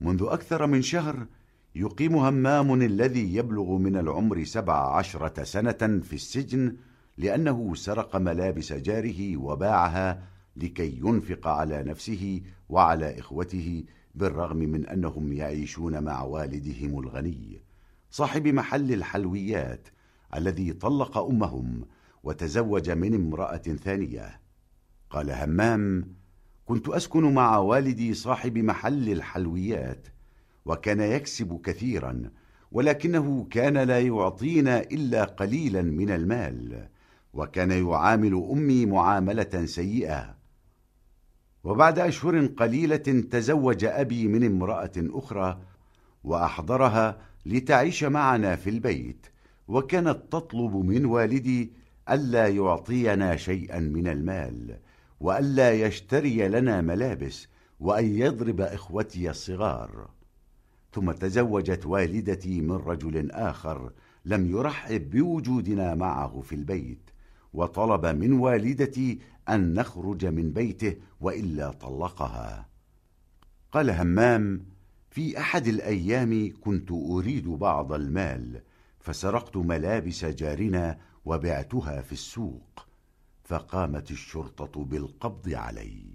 منذ أكثر من شهر يقيم همام الذي يبلغ من العمر سبع عشرة سنة في السجن لأنه سرق ملابس جاره وباعها لكي ينفق على نفسه وعلى إخوته بالرغم من أنهم يعيشون مع والدهم الغني. صاحب محل الحلويات الذي طلق أمهم وتزوج من امرأة ثانية. قال همام كنت أسكن مع والدي صاحب محل الحلويات وكان يكسب كثيرا ولكنه كان لا يعطينا إلا قليلا من المال وكان يعامل أمي معاملة سيئة. وبعد أشهر قليلة تزوج أبي من امرأة أخرى وأحضرها لتعيش معنا في البيت وكانت تطلب من والدي ألا يعطينا شيئا من المال. وألا يشتري لنا ملابس وأن يضرب إخوتي الصغار ثم تزوجت والدتي من رجل آخر لم يرحب بوجودنا معه في البيت وطلب من والدتي أن نخرج من بيته وإلا طلقها. قال همام في أحد الأيام كنت أريد بعض المال فسرقت ملابس جارنا وبعتها في السوق. فقامت الشرطة بالقبض علي